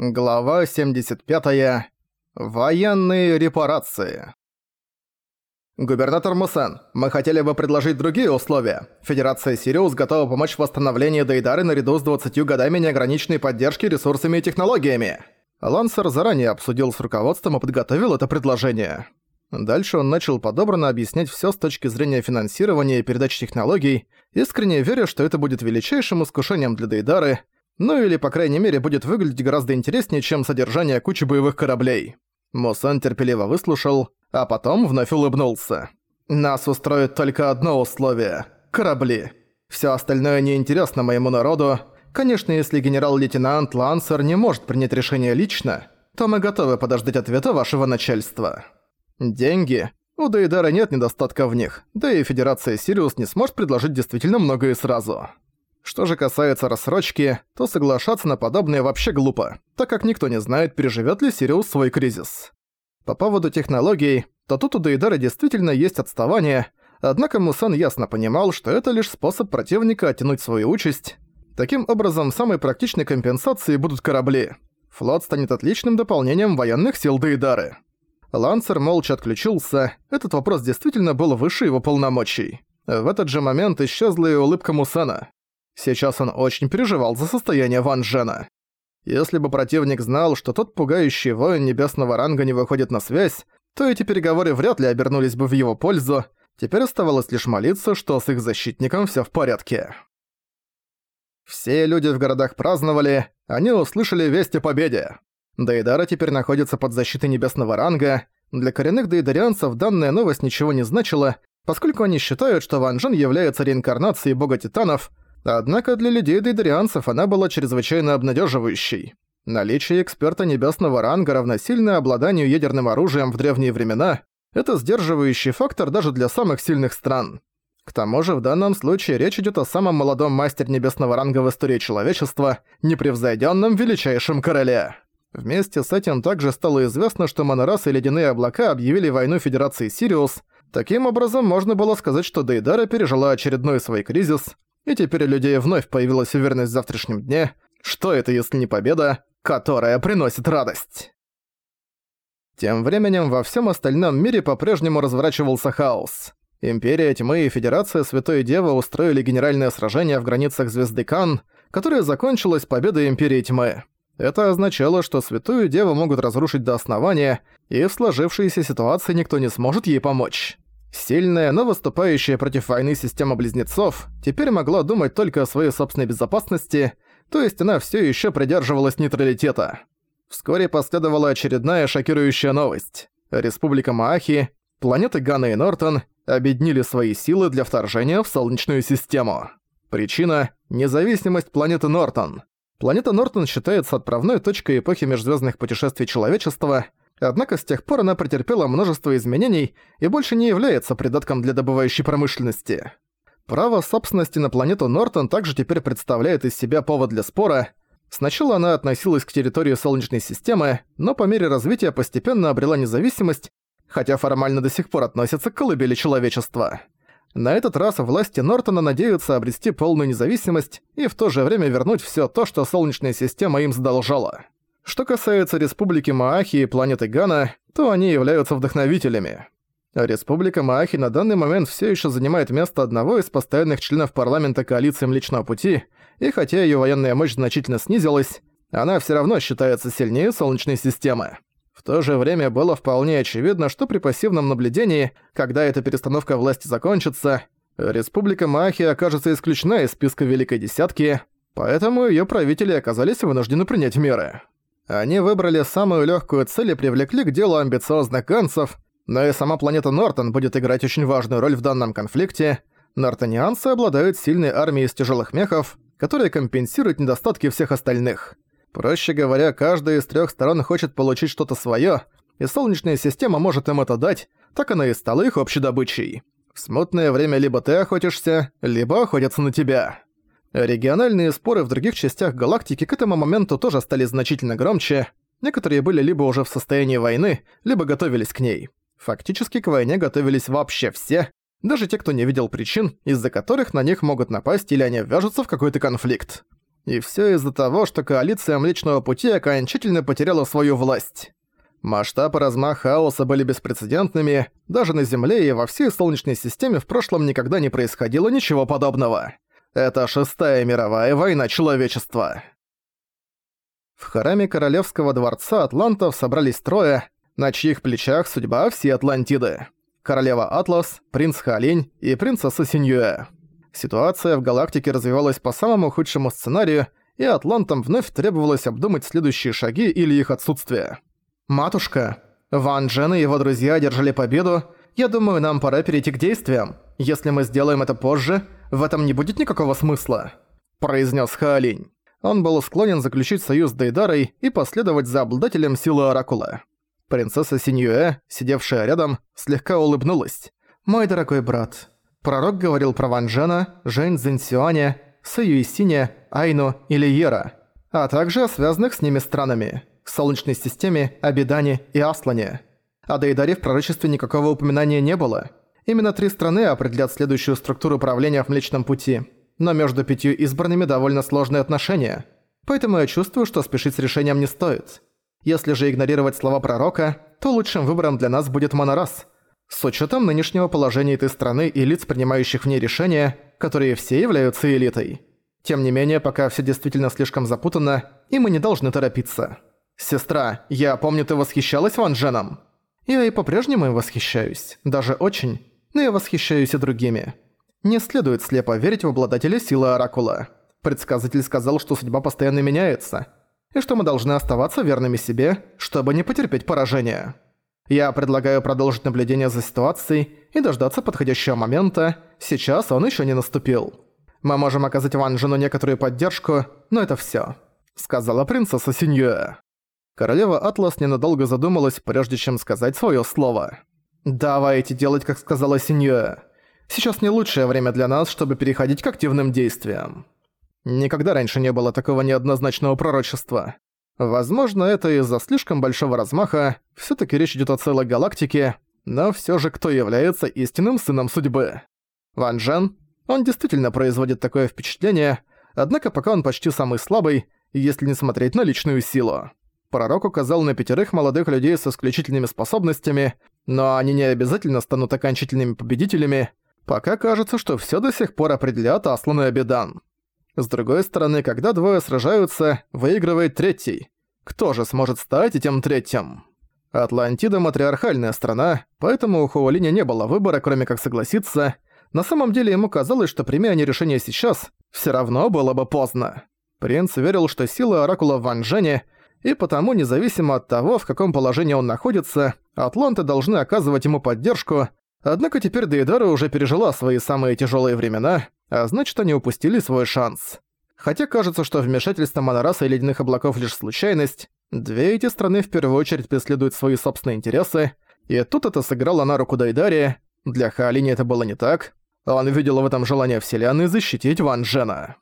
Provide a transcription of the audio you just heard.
Глава 75. Военные репарации. Губернатор Мусан, мы хотели бы предложить другие условия. Федерация Сириус готова помочь в восстановлении Дейдары наряду с 20 годами неограниченной поддержки ресурсами и технологиями. Лансер заранее обсудил с руководством и подготовил это предложение. Дальше он начал подобранно объяснять всё с точки зрения финансирования и передачи технологий, искренне веря, что это будет величайшим искушением для Дейдары – ну или, по крайней мере, будет выглядеть гораздо интереснее, чем содержание кучи боевых кораблей. Мусан терпеливо выслушал, а потом вновь улыбнулся. «Нас устроит только одно условие – корабли. Всё остальное неинтересно моему народу. Конечно, если генерал-лейтенант Лансер не может принять решение лично, то мы готовы подождать ответа вашего начальства. Деньги. У Дейдара нет недостатка в них, да и Федерация Сириус не сможет предложить действительно многое сразу. Что же касается рассрочки, то соглашаться на подобное вообще глупо, так как никто не знает, переживет ли Сириус свой кризис. По поводу технологий, то тут у Дейдара действительно есть отставание, однако Мусан ясно понимал, что это лишь способ противника оттянуть свою участь. Таким образом, самой практичной компенсацией будут корабли. Флот станет отличным дополнением военных сил Дейдары. Лансер молча отключился, этот вопрос действительно был выше его полномочий. В этот же момент исчезла и улыбка Мусана. Сейчас он очень переживал за состояние Ван Джена. Если бы противник знал, что тот пугающий воин небесного ранга не выходит на связь, то эти переговоры вряд ли обернулись бы в его пользу, теперь оставалось лишь молиться, что с их защитником всё в порядке. Все люди в городах праздновали, они услышали весть о победе. Дейдара теперь находится под защитой небесного ранга, для коренных дейдарианцев данная новость ничего не значила, поскольку они считают, что Ван Джен является реинкарнацией бога титанов, Однако для людей-дейдерианцев она была чрезвычайно обнадеживающей. Наличие эксперта небесного ранга равносильно обладанию ядерным оружием в древние времена – это сдерживающий фактор даже для самых сильных стран. К тому же в данном случае речь идет о самом молодом мастере небесного ранга в истории человечества, непревзойденном величайшем короле. Вместе с этим также стало известно, что Монорас и Ледяные облака объявили войну Федерации Сириус. Таким образом, можно было сказать, что Дейдара пережила очередной свой кризис, и теперь у людей вновь появилась уверенность в завтрашнем дне. Что это, если не победа, которая приносит радость? Тем временем во всем остальном мире по-прежнему разворачивался хаос. Империя Тьмы и Федерация Святой Девы устроили генеральное сражение в границах Звезды Кан, которое закончилось победой Империи Тьмы. Это означало, что Святую Деву могут разрушить до основания, и в сложившейся ситуации никто не сможет ей помочь. Сильная, но выступающая против войны система близнецов теперь могла думать только о своей собственной безопасности, то есть она все еще придерживалась нейтралитета. Вскоре последовала очередная шокирующая новость. Республика Маахи, планеты Гана и Нортон объединили свои силы для вторжения в Солнечную систему. Причина – независимость планеты Нортон. Планета Нортон считается отправной точкой эпохи межзвездных путешествий человечества – Однако с тех пор она претерпела множество изменений и больше не является придатком для добывающей промышленности. Право собственности на планету Нортон также теперь представляет из себя повод для спора. Сначала она относилась к территории Солнечной системы, но по мере развития постепенно обрела независимость, хотя формально до сих пор относится к колыбели человечества. На этот раз власти Нортона надеются обрести полную независимость и в то же время вернуть всё то, что Солнечная система им задолжала. Что касается Республики Маахи и планеты Гана, то они являются вдохновителями. Республика Маахи на данный момент все еще занимает место одного из постоянных членов парламента коалиции Млечного Пути, и хотя ее военная мощь значительно снизилась, она все равно считается сильнее Солнечной системы. В то же время было вполне очевидно, что при пассивном наблюдении, когда эта перестановка власти закончится, Республика Маахи окажется исключена из списка Великой Десятки, поэтому ее правители оказались вынуждены принять меры. Они выбрали самую легкую цель и привлекли к делу амбициозных ганцев, но и сама планета Нортон будет играть очень важную роль в данном конфликте. Нортонианцы обладают сильной армией из тяжелых мехов, которая компенсирует недостатки всех остальных. Проще говоря, каждая из трех сторон хочет получить что-то свое, и Солнечная система может им это дать, так она и стала их общей добычей. В смутное время либо ты охотишься, либо охотятся на тебя. Региональные споры в других частях галактики к этому моменту тоже стали значительно громче. Некоторые были либо уже в состоянии войны, либо готовились к ней. Фактически к войне готовились вообще все, даже те, кто не видел причин, из-за которых на них могут напасть или они ввяжутся в какой-то конфликт. И все из-за того, что коалиция Млечного Пути окончательно потеряла свою власть. Масштаб и размах хаоса были беспрецедентными, даже на Земле и во всей Солнечной системе в прошлом никогда не происходило ничего подобного. Это шестая мировая война человечества. В храме Королевского дворца атлантов собрались трое, на чьих плечах судьба всей Атлантиды. Королева Атлас, принц Халинь и принцесса Синьюэ. Ситуация в галактике развивалась по самому худшему сценарию, и атлантам вновь требовалось обдумать следующие шаги или их отсутствие. «Матушка, Ван Джен и его друзья одержали победу. Я думаю, нам пора перейти к действиям. Если мы сделаем это позже, в этом не будет никакого смысла», – произнес Хаолинь. Он был склонен заключить союз с Дейдарой и последовать за обладателем силы Оракула. Принцесса Синьюэ, сидевшая рядом, слегка улыбнулась. «Мой дорогой брат, пророк говорил про Ван Джена, Жень Цзиньсюаня, Сэюисине, Айну и Лиера, а также о связанных с ними странами. Солнечной системе, Абидане и Аслане. О Дейдаре в пророчестве никакого упоминания не было. Именно три страны определят следующую структуру правления в Млечном Пути. Но между пятью избранными довольно сложные отношения. Поэтому я чувствую, что спешить с решением не стоит. Если же игнорировать слова пророка, то лучшим выбором для нас будет Монорас. С учетом нынешнего положения этой страны и лиц, принимающих в ней решения, которые все являются элитой. Тем не менее, пока все действительно слишком запутано, и мы не должны торопиться. «Сестра, я помню, ты восхищалась Ван Дженом?» «Я и по-прежнему им восхищаюсь, даже очень, но я восхищаюсь и другими. Не следует слепо верить в обладателя силы Оракула. Предсказатель сказал, что судьба постоянно меняется, и что мы должны оставаться верными себе, чтобы не потерпеть поражение. Я предлагаю продолжить наблюдение за ситуацией и дождаться подходящего момента, сейчас он еще не наступил. Мы можем оказать Ван Джену некоторую поддержку, но это все, сказала принцесса Синьюэ. Королева Атлас ненадолго задумалась, прежде чем сказать свое слово. «Давайте делать, как сказала Синьюэ. Сейчас не лучшее время для нас, чтобы переходить к активным действиям». Никогда раньше не было такого неоднозначного пророчества. Возможно, это из-за слишком большого размаха, все таки речь идет о целой галактике, но все же кто является истинным сыном судьбы? Ван Джен? Он действительно производит такое впечатление, однако пока он почти самый слабый, если не смотреть на личную силу. Пророк указал на пятерых молодых людей с исключительными способностями, но они не обязательно станут окончательными победителями, пока кажется, что всё до сих пор определят Аслан и Абидан. С другой стороны, когда двое сражаются, выигрывает третий. Кто же сможет стать этим третьим? Атлантида – матриархальная страна, поэтому у Хуолиня не было выбора, кроме как согласиться. На самом деле ему казалось, что примя они решение сейчас, всё равно было бы поздно. Принц верил, что сила Оракула в Ван Джене – и потому, независимо от того, в каком положении он находится, атланты должны оказывать ему поддержку, однако теперь Дейдара уже пережила свои самые тяжелые времена, а значит, они упустили свой шанс. Хотя кажется, что вмешательство Монораса и Ледяных Облаков лишь случайность, две эти страны в первую очередь преследуют свои собственные интересы, и тут это сыграло на руку Дайдаре, для Хаолини это было не так, он видел в этом желание Вселенной защитить Ван Джена.